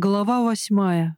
Глава восьмая.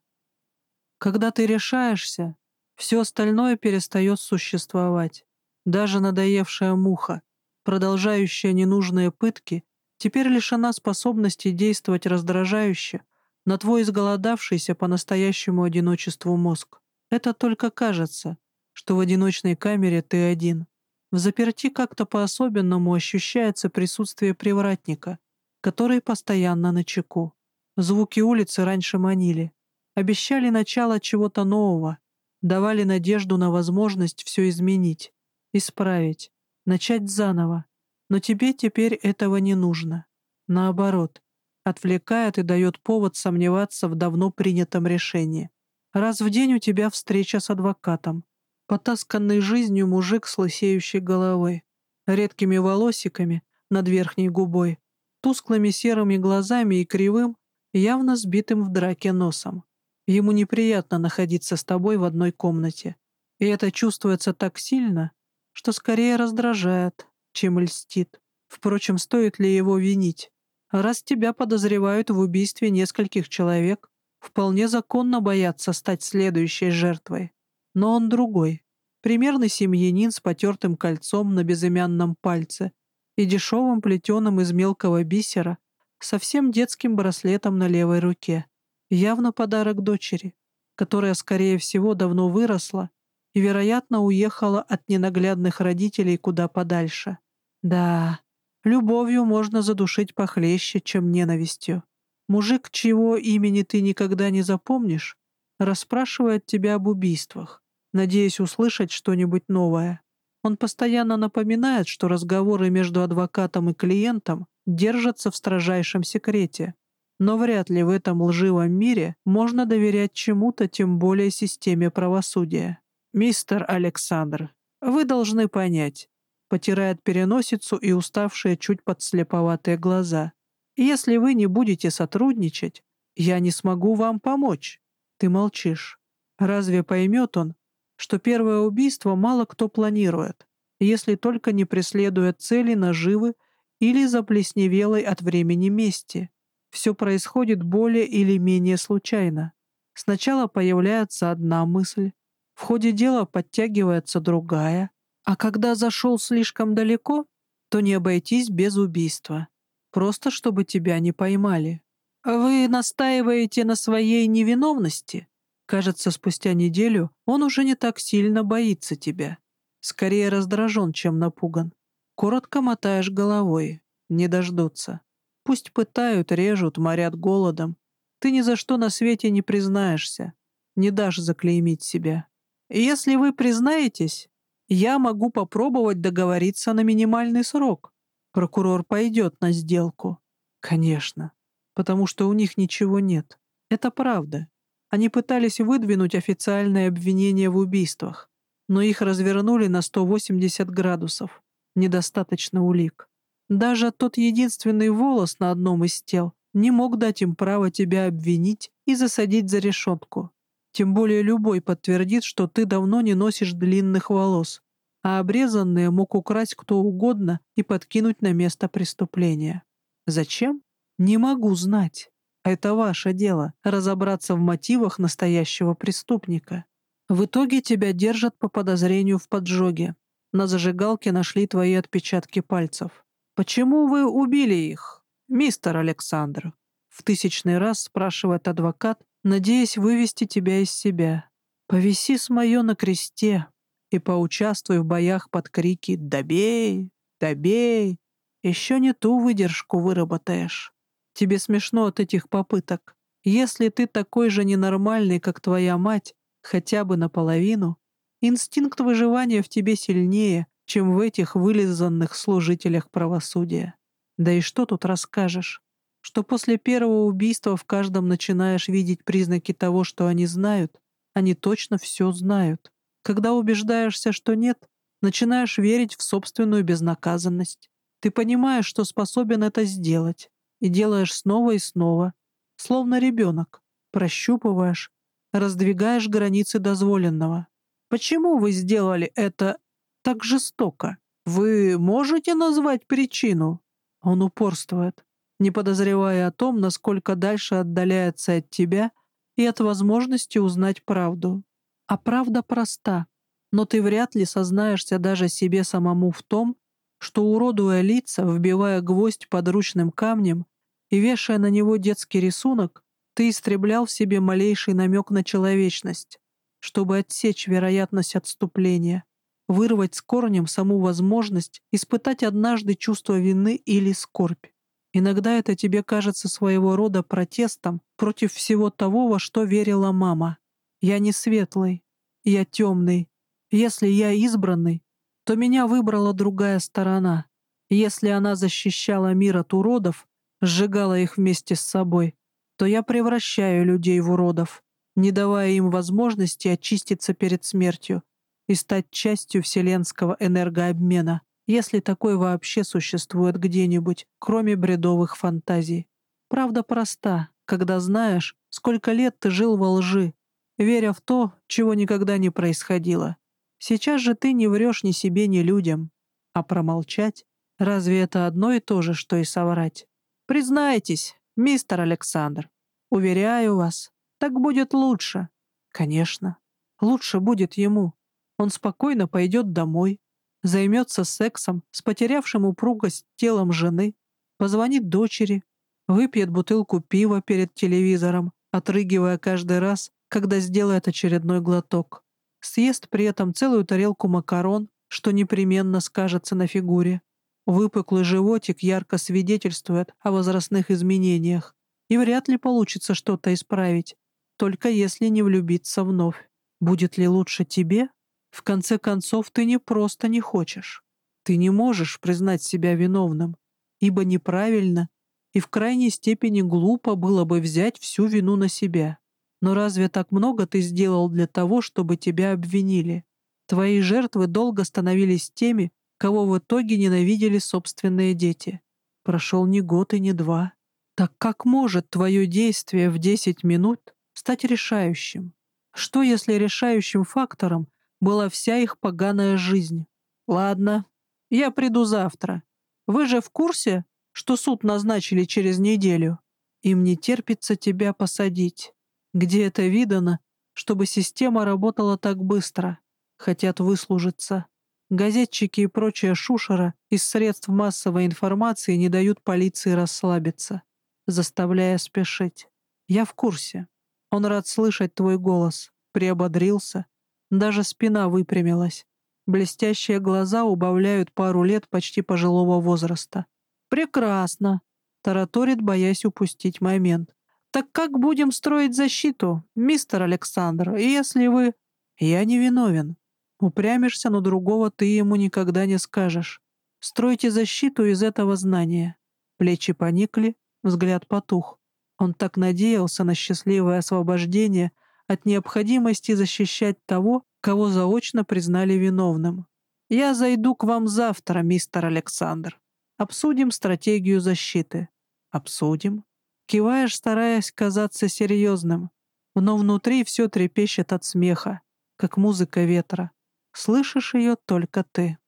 Когда ты решаешься, все остальное перестает существовать. Даже надоевшая муха, продолжающая ненужные пытки, теперь лишена способности действовать раздражающе на твой изголодавшийся по-настоящему одиночеству мозг. Это только кажется, что в одиночной камере ты один. В заперти как-то по-особенному ощущается присутствие привратника, который постоянно на чеку. Звуки улицы раньше манили, обещали начало чего-то нового, давали надежду на возможность все изменить, исправить, начать заново. Но тебе теперь этого не нужно. Наоборот, отвлекает и дает повод сомневаться в давно принятом решении. Раз в день у тебя встреча с адвокатом. Потасканный жизнью мужик с лысеющей головой, редкими волосиками над верхней губой, тусклыми серыми глазами и кривым, явно сбитым в драке носом. Ему неприятно находиться с тобой в одной комнате. И это чувствуется так сильно, что скорее раздражает, чем льстит. Впрочем, стоит ли его винить? Раз тебя подозревают в убийстве нескольких человек, вполне законно бояться стать следующей жертвой. Но он другой. Примерный семьянин с потертым кольцом на безымянном пальце и дешевым плетеным из мелкого бисера совсем детским браслетом на левой руке. Явно подарок дочери, которая, скорее всего, давно выросла и, вероятно, уехала от ненаглядных родителей куда подальше. Да, любовью можно задушить похлеще, чем ненавистью. Мужик, чьего имени ты никогда не запомнишь, расспрашивает тебя об убийствах, надеясь услышать что-нибудь новое. Он постоянно напоминает, что разговоры между адвокатом и клиентом держатся в строжайшем секрете. Но вряд ли в этом лживом мире можно доверять чему-то, тем более системе правосудия. «Мистер Александр, вы должны понять», — потирает переносицу и уставшие чуть подслеповатые глаза. «Если вы не будете сотрудничать, я не смогу вам помочь». Ты молчишь. Разве поймет он, что первое убийство мало кто планирует, если только не преследует цели наживы или заплесневелой от времени мести. Все происходит более или менее случайно. Сначала появляется одна мысль, в ходе дела подтягивается другая, а когда зашел слишком далеко, то не обойтись без убийства. Просто чтобы тебя не поймали. Вы настаиваете на своей невиновности? Кажется, спустя неделю он уже не так сильно боится тебя. Скорее раздражен, чем напуган. Коротко мотаешь головой. Не дождутся. Пусть пытают, режут, морят голодом. Ты ни за что на свете не признаешься. Не дашь заклеймить себя. если вы признаетесь, я могу попробовать договориться на минимальный срок. Прокурор пойдет на сделку. Конечно. Потому что у них ничего нет. Это правда. Они пытались выдвинуть официальное обвинение в убийствах, но их развернули на 180 градусов недостаточно улик. Даже тот единственный волос на одном из тел не мог дать им право тебя обвинить и засадить за решетку. Тем более любой подтвердит, что ты давно не носишь длинных волос, а обрезанные мог украсть кто угодно и подкинуть на место преступления. Зачем? Не могу знать. Это ваше дело — разобраться в мотивах настоящего преступника. В итоге тебя держат по подозрению в поджоге, на зажигалке нашли твои отпечатки пальцев. Почему вы убили их, мистер Александр? В тысячный раз спрашивает адвокат, надеясь вывести тебя из себя. Повиси с мое на кресте и поучаствуй в боях под крики «Добей! Добей!» Еще не ту выдержку выработаешь. Тебе смешно от этих попыток. Если ты такой же ненормальный, как твоя мать, хотя бы наполовину, Инстинкт выживания в тебе сильнее, чем в этих вылизанных служителях правосудия. Да и что тут расскажешь? Что после первого убийства в каждом начинаешь видеть признаки того, что они знают, они точно все знают. Когда убеждаешься, что нет, начинаешь верить в собственную безнаказанность. Ты понимаешь, что способен это сделать, и делаешь снова и снова, словно ребенок, прощупываешь, раздвигаешь границы дозволенного. Почему вы сделали это так жестоко? Вы можете назвать причину?» Он упорствует. не подозревая о том, насколько дальше отдаляется от тебя и от возможности узнать правду. А правда проста, но ты вряд ли сознаешься даже себе самому в том, что, уродуя лица, вбивая гвоздь подручным камнем и вешая на него детский рисунок, ты истреблял в себе малейший намек на человечность, чтобы отсечь вероятность отступления, вырвать с корнем саму возможность испытать однажды чувство вины или скорбь. Иногда это тебе кажется своего рода протестом против всего того, во что верила мама. Я не светлый, я темный. Если я избранный, то меня выбрала другая сторона. Если она защищала мир от уродов, сжигала их вместе с собой, то я превращаю людей в уродов, не давая им возможности очиститься перед смертью и стать частью вселенского энергообмена если такой вообще существует где-нибудь, кроме бредовых фантазий. Правда проста, когда знаешь, сколько лет ты жил во лжи, веря в то, чего никогда не происходило. Сейчас же ты не врешь ни себе, ни людям. А промолчать? Разве это одно и то же, что и соврать? Признайтесь, мистер Александр. Уверяю вас, так будет лучше. Конечно, лучше будет ему. Он спокойно пойдет домой, займется сексом с потерявшим упругость телом жены, позвонит дочери, выпьет бутылку пива перед телевизором, отрыгивая каждый раз, когда сделает очередной глоток. Съест при этом целую тарелку макарон, что непременно скажется на фигуре. Выпуклый животик ярко свидетельствует о возрастных изменениях, и вряд ли получится что-то исправить, только если не влюбиться вновь. Будет ли лучше тебе? В конце концов, ты не просто не хочешь. Ты не можешь признать себя виновным, ибо неправильно и в крайней степени глупо было бы взять всю вину на себя. Но разве так много ты сделал для того, чтобы тебя обвинили? Твои жертвы долго становились теми, кого в итоге ненавидели собственные дети. Прошел не год и не два. Так как может твое действие в 10 минут стать решающим? Что если решающим фактором была вся их поганая жизнь. Ладно, я приду завтра. Вы же в курсе, что суд назначили через неделю? Им не терпится тебя посадить. Где это видано, чтобы система работала так быстро? Хотят выслужиться. Газетчики и прочая шушера из средств массовой информации не дают полиции расслабиться, заставляя спешить. Я в курсе. Он рад слышать твой голос, приободрился, даже спина выпрямилась. Блестящие глаза убавляют пару лет почти пожилого возраста. «Прекрасно!» — тараторит, боясь упустить момент. «Так как будем строить защиту, мистер Александр, если вы...» «Я не виновен. Упрямишься, но другого ты ему никогда не скажешь. Стройте защиту из этого знания». Плечи поникли, взгляд потух. Он так надеялся на счастливое освобождение от необходимости защищать того, кого заочно признали виновным. «Я зайду к вам завтра, мистер Александр. Обсудим стратегию защиты». «Обсудим?» Киваешь, стараясь казаться серьезным, но внутри все трепещет от смеха, как музыка ветра. Слышишь ее только ты.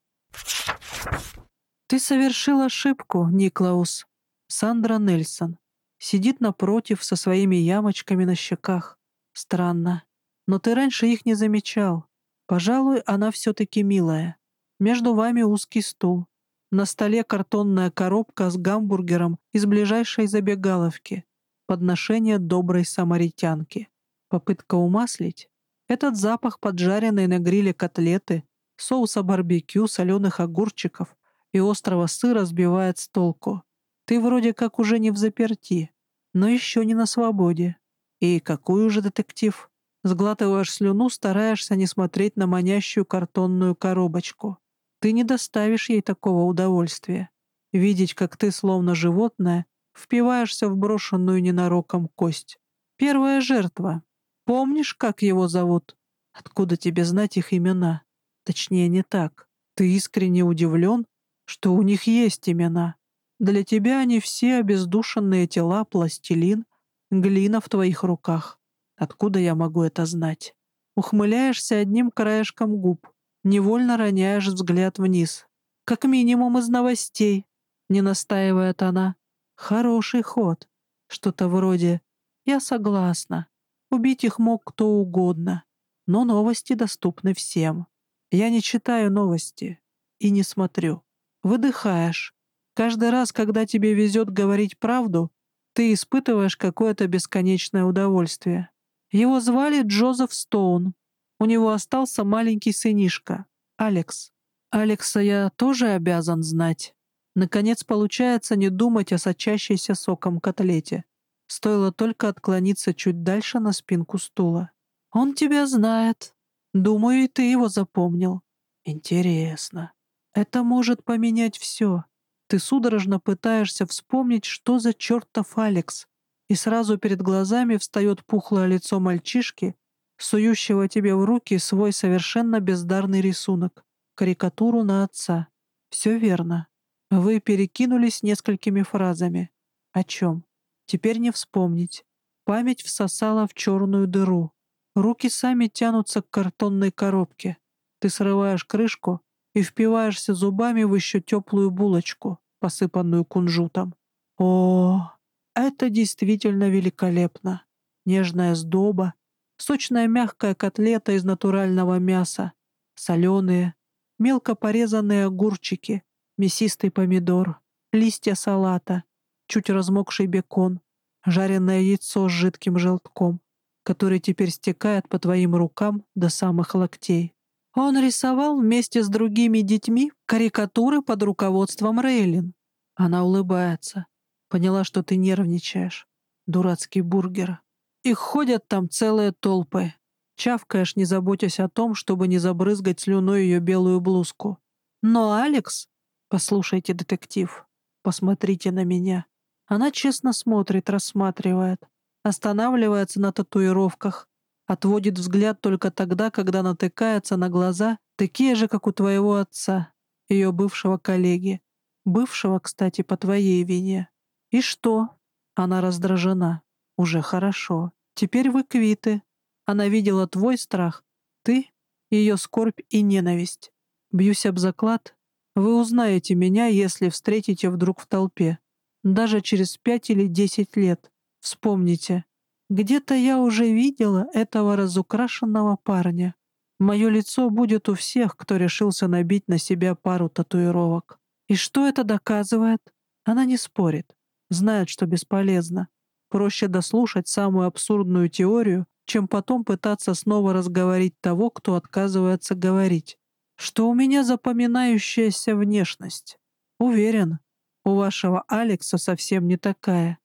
Ты совершил ошибку, Никлаус. Сандра Нельсон. Сидит напротив со своими ямочками на щеках. Странно. Но ты раньше их не замечал. Пожалуй, она все-таки милая. Между вами узкий стул. На столе картонная коробка с гамбургером из ближайшей забегаловки. Подношение доброй самаритянки. Попытка умаслить. Этот запах поджаренной на гриле котлеты, соуса барбекю, соленых огурчиков и острого сыра сбивает с толку. Ты вроде как уже не в заперти, но еще не на свободе. И какой уже детектив? Сглатываешь слюну, стараешься не смотреть на манящую картонную коробочку. Ты не доставишь ей такого удовольствия. Видеть, как ты, словно животное, впиваешься в брошенную ненароком кость. Первая жертва. Помнишь, как его зовут? Откуда тебе знать их имена? Точнее, не так. Ты искренне удивлен, что у них есть имена. Для тебя они все обездушенные тела, пластилин, Глина в твоих руках. Откуда я могу это знать? Ухмыляешься одним краешком губ. Невольно роняешь взгляд вниз. Как минимум из новостей, не настаивает она. Хороший ход. Что-то вроде «Я согласна. Убить их мог кто угодно. Но новости доступны всем. Я не читаю новости и не смотрю. Выдыхаешь. Каждый раз, когда тебе везет говорить правду, ты испытываешь какое-то бесконечное удовольствие. Его звали Джозеф Стоун. У него остался маленький сынишка, Алекс. Алекса я тоже обязан знать. Наконец, получается не думать о сочащейся соком котлете. Стоило только отклониться чуть дальше на спинку стула. «Он тебя знает. Думаю, и ты его запомнил. Интересно. Это может поменять все. Ты судорожно пытаешься вспомнить, что за чертов Алекс, и сразу перед глазами встает пухлое лицо мальчишки, сующего тебе в руки свой совершенно бездарный рисунок, карикатуру на отца. Все верно. Вы перекинулись несколькими фразами. О чем? Теперь не вспомнить. Память всосала в черную дыру. Руки сами тянутся к картонной коробке. Ты срываешь крышку и впиваешься зубами в еще теплую булочку, посыпанную кунжутом. О, это действительно великолепно. Нежная сдоба, сочная мягкая котлета из натурального мяса, соленые, мелко порезанные огурчики, мясистый помидор, листья салата, чуть размокший бекон, жареное яйцо с жидким желтком, который теперь стекает по твоим рукам до самых локтей. Он рисовал вместе с другими детьми карикатуры под руководством Рейлин. Она улыбается. Поняла, что ты нервничаешь. Дурацкий бургер. Их ходят там целые толпы. Чавкаешь, не заботясь о том, чтобы не забрызгать слюной ее белую блузку. Но Алекс... Послушайте, детектив, посмотрите на меня. Она честно смотрит, рассматривает. Останавливается на татуировках. Отводит взгляд только тогда, когда натыкается на глаза, такие же, как у твоего отца, ее бывшего коллеги. Бывшего, кстати, по твоей вине. И что? Она раздражена. Уже хорошо. Теперь вы квиты. Она видела твой страх, ты — ее скорбь и ненависть. Бьюсь об заклад. Вы узнаете меня, если встретите вдруг в толпе. Даже через пять или десять лет. Вспомните. Где-то я уже видела этого разукрашенного парня. Мое лицо будет у всех, кто решился набить на себя пару татуировок. И что это доказывает? Она не спорит. Знает, что бесполезно. Проще дослушать самую абсурдную теорию, чем потом пытаться снова разговорить того, кто отказывается говорить. Что у меня запоминающаяся внешность. Уверен, у вашего Алекса совсем не такая,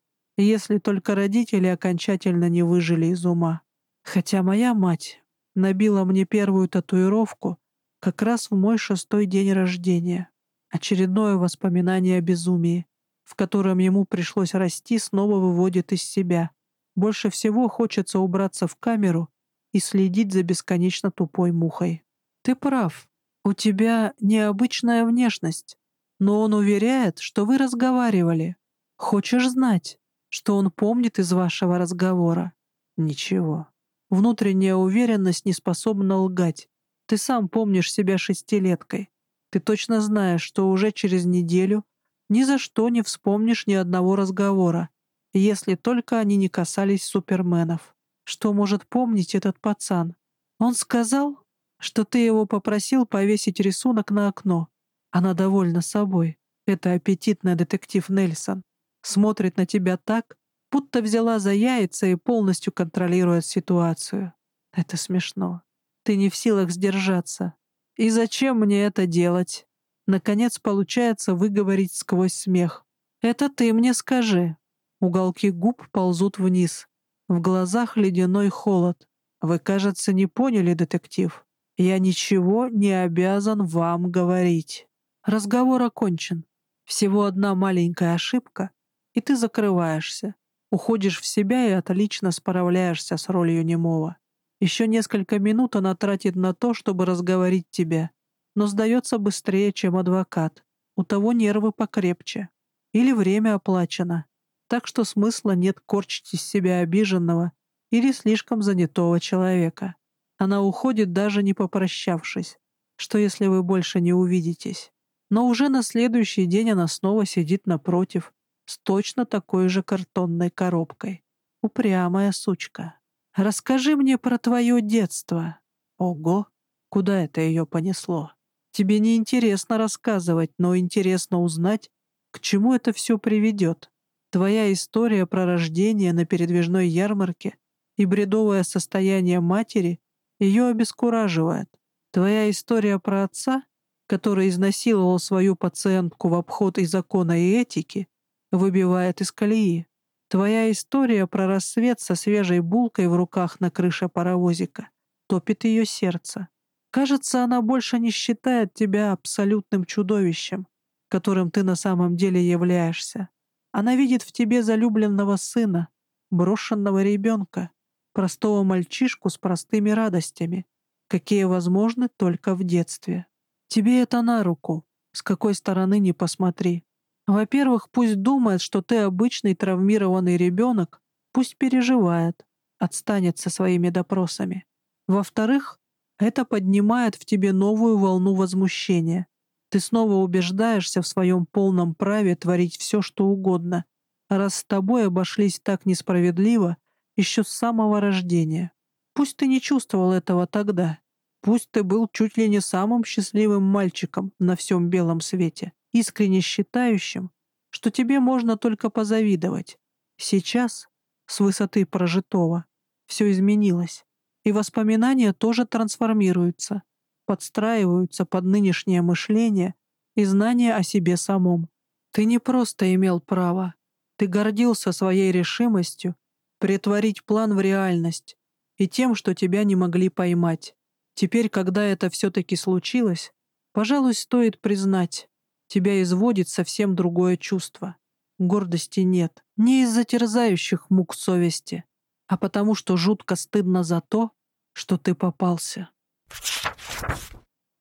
если только родители окончательно не выжили из ума. Хотя моя мать набила мне первую татуировку как раз в мой шестой день рождения. Очередное воспоминание о безумии, в котором ему пришлось расти, снова выводит из себя. Больше всего хочется убраться в камеру и следить за бесконечно тупой мухой. Ты прав, у тебя необычная внешность, но он уверяет, что вы разговаривали. Хочешь знать, что он помнит из вашего разговора? Ничего. Внутренняя уверенность не способна лгать. Ты сам помнишь себя шестилеткой. Ты точно знаешь, что уже через неделю ни за что не вспомнишь ни одного разговора, если только они не касались суперменов. Что может помнить этот пацан? Он сказал, что ты его попросил повесить рисунок на окно. Она довольна собой. Это аппетитный детектив Нельсон. Смотрит на тебя так, будто взяла за яйца и полностью контролирует ситуацию. Это смешно. Ты не в силах сдержаться. И зачем мне это делать? Наконец получается выговорить сквозь смех. «Это ты мне скажи». Уголки губ ползут вниз. В глазах ледяной холод. Вы, кажется, не поняли, детектив. Я ничего не обязан вам говорить. Разговор окончен. Всего одна маленькая ошибка, и ты закрываешься. Уходишь в себя и отлично справляешься с ролью немого. Еще несколько минут она тратит на то, чтобы разговорить тебя но сдается быстрее, чем адвокат. У того нервы покрепче. Или время оплачено. Так что смысла нет корчить из себя обиженного или слишком занятого человека. Она уходит, даже не попрощавшись. Что если вы больше не увидитесь? Но уже на следующий день она снова сидит напротив с точно такой же картонной коробкой. Упрямая сучка. Расскажи мне про твое детство. Ого, куда это ее понесло? Тебе не интересно рассказывать, но интересно узнать, к чему это все приведет. Твоя история про рождение на передвижной ярмарке и бредовое состояние матери ее обескураживает. Твоя история про отца, который изнасиловал свою пациентку в обход и закона и этики, выбивает из колеи. Твоя история про рассвет со свежей булкой в руках на крыше паровозика топит ее сердце. Кажется, она больше не считает тебя абсолютным чудовищем, которым ты на самом деле являешься. Она видит в тебе залюбленного сына, брошенного ребенка, простого мальчишку с простыми радостями, какие возможны только в детстве. Тебе это на руку, с какой стороны ни посмотри. Во-первых, пусть думает, что ты обычный травмированный ребенок, пусть переживает, отстанет со своими допросами. Во-вторых, это поднимает в тебе новую волну возмущения. Ты снова убеждаешься в своем полном праве творить все, что угодно, раз с тобой обошлись так несправедливо еще с самого рождения. Пусть ты не чувствовал этого тогда, пусть ты был чуть ли не самым счастливым мальчиком на всем белом свете, искренне считающим, что тебе можно только позавидовать. Сейчас, с высоты прожитого, все изменилось, и воспоминания тоже трансформируются, подстраиваются под нынешнее мышление и знание о себе самом. Ты не просто имел право, ты гордился своей решимостью претворить план в реальность и тем, что тебя не могли поймать. Теперь, когда это все-таки случилось, пожалуй, стоит признать, тебя изводит совсем другое чувство. Гордости нет, не из-за терзающих мук совести, а потому что жутко стыдно за то, что ты попался.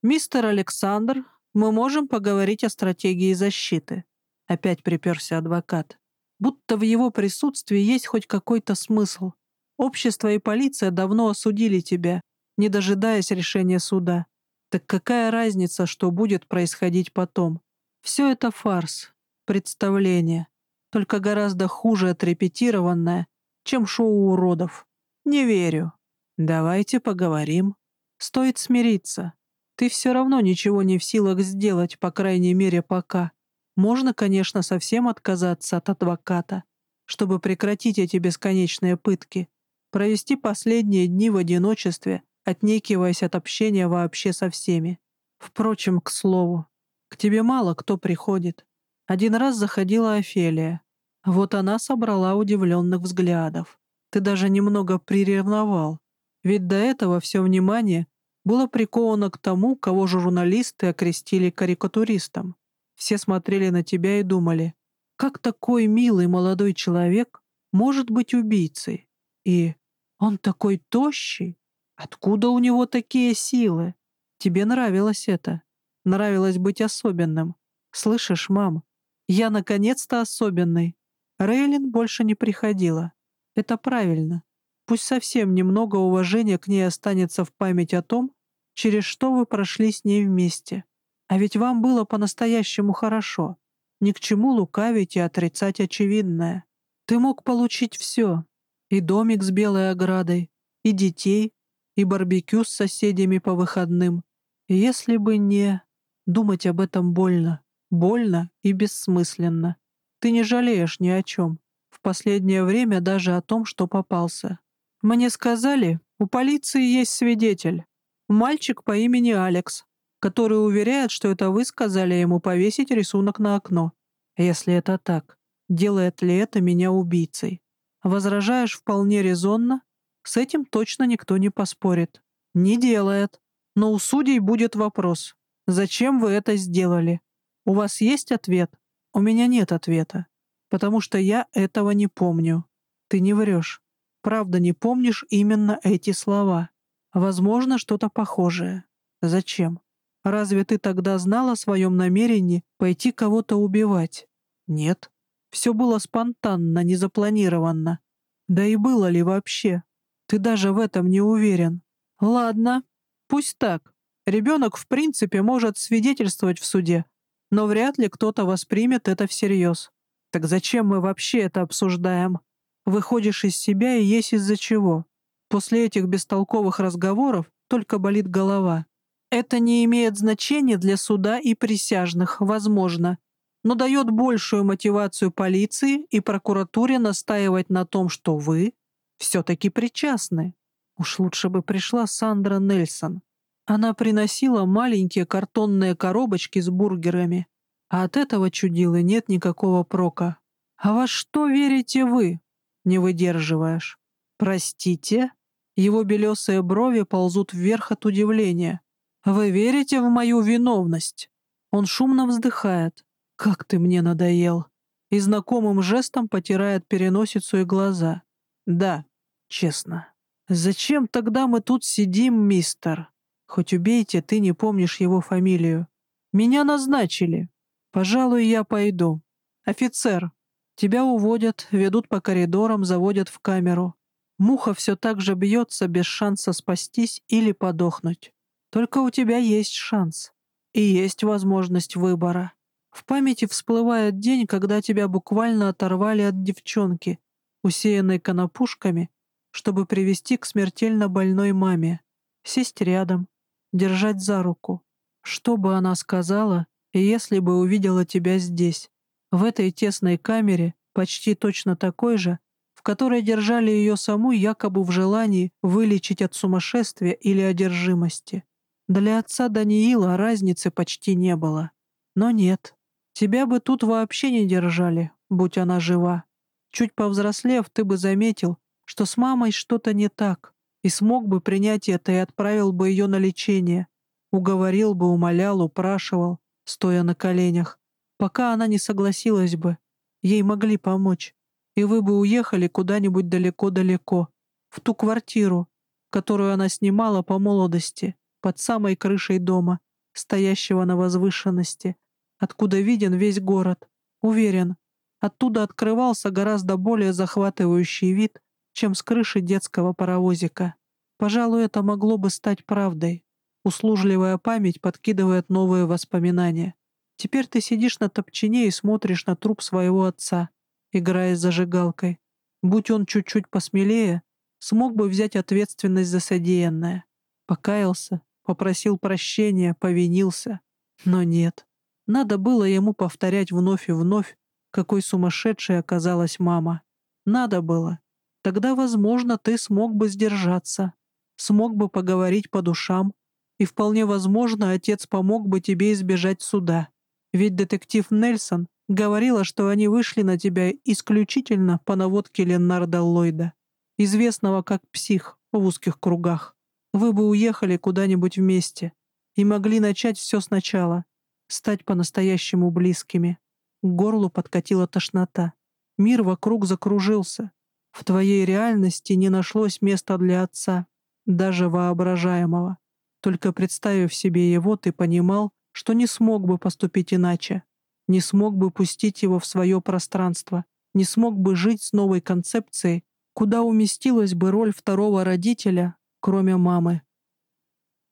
«Мистер Александр, мы можем поговорить о стратегии защиты», — опять приперся адвокат. «Будто в его присутствии есть хоть какой-то смысл. Общество и полиция давно осудили тебя, не дожидаясь решения суда. Так какая разница, что будет происходить потом? Все это фарс, представление, только гораздо хуже отрепетированное, чем шоу уродов. Не верю. Давайте поговорим. Стоит смириться. Ты все равно ничего не в силах сделать, по крайней мере, пока. Можно, конечно, совсем отказаться от адвоката, чтобы прекратить эти бесконечные пытки, провести последние дни в одиночестве, отнекиваясь от общения вообще со всеми. Впрочем, к слову, к тебе мало кто приходит. Один раз заходила Офелия. Вот она собрала удивленных взглядов. Ты даже немного приревновал. Ведь до этого все внимание было приковано к тому, кого журналисты окрестили карикатуристом. Все смотрели на тебя и думали, как такой милый молодой человек может быть убийцей? И он такой тощий. Откуда у него такие силы? Тебе нравилось это. Нравилось быть особенным. Слышишь, мам, я наконец-то особенный. Рейлин больше не приходила. Это правильно. Пусть совсем немного уважения к ней останется в память о том, через что вы прошли с ней вместе. А ведь вам было по-настоящему хорошо. Ни к чему лукавить и отрицать очевидное. Ты мог получить все. И домик с белой оградой, и детей, и барбекю с соседями по выходным. Если бы не... Думать об этом больно. Больно и бессмысленно. Ты не жалеешь ни о чем. В последнее время даже о том, что попался. Мне сказали, у полиции есть свидетель. Мальчик по имени Алекс, который уверяет, что это вы сказали ему повесить рисунок на окно. Если это так, делает ли это меня убийцей? Возражаешь вполне резонно? С этим точно никто не поспорит. Не делает. Но у судей будет вопрос. Зачем вы это сделали? У вас есть ответ? У меня нет ответа. Потому что я этого не помню. Ты не врешь. Правда не помнишь именно эти слова. Возможно, что-то похожее. Зачем? Разве ты тогда знал о своем намерении пойти кого-то убивать? Нет. Все было спонтанно, незапланированно. Да и было ли вообще? Ты даже в этом не уверен. Ладно, пусть так. Ребенок в принципе может свидетельствовать в суде, но вряд ли кто-то воспримет это всерьез. Так зачем мы вообще это обсуждаем? Выходишь из себя и есть из-за чего. После этих бестолковых разговоров только болит голова. Это не имеет значения для суда и присяжных, возможно, но дает большую мотивацию полиции и прокуратуре настаивать на том, что вы все-таки причастны. Уж лучше бы пришла Сандра Нельсон. Она приносила маленькие картонные коробочки с бургерами, а от этого чудила нет никакого прока. «А во что верите вы?» — не выдерживаешь. «Простите?» Его белесые брови ползут вверх от удивления. «Вы верите в мою виновность?» Он шумно вздыхает. «Как ты мне надоел!» И знакомым жестом потирает переносицу и глаза. «Да, честно. Зачем тогда мы тут сидим, мистер? Хоть убейте, ты не помнишь его фамилию. Меня назначили. Пожалуй, я пойду. Офицер, тебя уводят, ведут по коридорам, заводят в камеру. Муха все так же бьется без шанса спастись или подохнуть. Только у тебя есть шанс. И есть возможность выбора. В памяти всплывает день, когда тебя буквально оторвали от девчонки, усеянной конопушками, чтобы привести к смертельно больной маме. Сесть рядом, держать за руку. Что бы она сказала, если бы увидела тебя здесь, в этой тесной камере, почти точно такой же, в которой держали ее саму якобы в желании вылечить от сумасшествия или одержимости. Для отца Даниила разницы почти не было. Но нет, тебя бы тут вообще не держали, будь она жива. Чуть повзрослев, ты бы заметил, что с мамой что-то не так, и смог бы принять это и отправил бы ее на лечение. Уговорил бы, умолял, упрашивал, стоя на коленях, пока она не согласилась бы. Ей могли помочь, и вы бы уехали куда-нибудь далеко-далеко, в ту квартиру, которую она снимала по молодости, под самой крышей дома, стоящего на возвышенности, откуда виден весь город. Уверен, оттуда открывался гораздо более захватывающий вид, чем с крыши детского паровозика. Пожалуй, это могло бы стать правдой. Услужливая память подкидывает новые воспоминания. Теперь ты сидишь на топчине и смотришь на труп своего отца, играя с зажигалкой. Будь он чуть-чуть посмелее, смог бы взять ответственность за содеянное. Покаялся, попросил прощения, повинился. Но нет. Надо было ему повторять вновь и вновь, какой сумасшедшей оказалась мама. Надо было. Тогда, возможно, ты смог бы сдержаться, смог бы поговорить по душам, и вполне возможно, отец помог бы тебе избежать суда. Ведь детектив Нельсон говорила, что они вышли на тебя исключительно по наводке Ленарда Ллойда, известного как псих в узких кругах. Вы бы уехали куда-нибудь вместе и могли начать все сначала, стать по-настоящему близкими. К горлу подкатила тошнота. Мир вокруг закружился. В твоей реальности не нашлось места для отца, даже воображаемого. Только представив себе его, ты понимал, что не смог бы поступить иначе, не смог бы пустить его в свое пространство, не смог бы жить с новой концепцией, куда уместилась бы роль второго родителя, кроме мамы.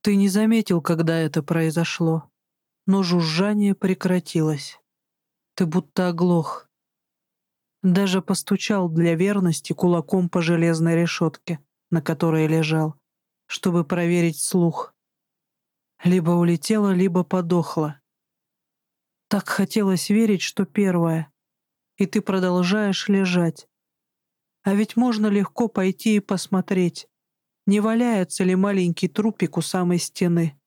Ты не заметил, когда это произошло, но жужжание прекратилось. Ты будто оглох, даже постучал для верности кулаком по железной решетке, на которой лежал, чтобы проверить слух. Либо улетела, либо подохла. Так хотелось верить, что первое. И ты продолжаешь лежать. А ведь можно легко пойти и посмотреть, не валяется ли маленький трупик у самой стены.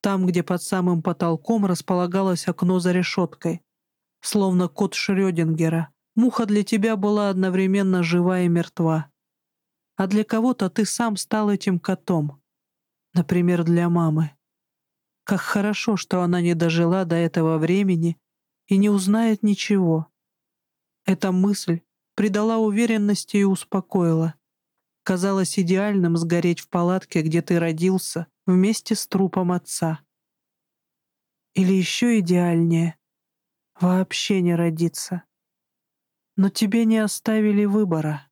Там, где под самым потолком располагалось окно за решеткой, словно кот Шрёдингера, Муха для тебя была одновременно жива и мертва. А для кого-то ты сам стал этим котом. Например, для мамы. Как хорошо, что она не дожила до этого времени и не узнает ничего. Эта мысль придала уверенности и успокоила. Казалось идеальным сгореть в палатке, где ты родился, вместе с трупом отца. Или еще идеальнее — вообще не родиться. Но тебе не оставили выбора.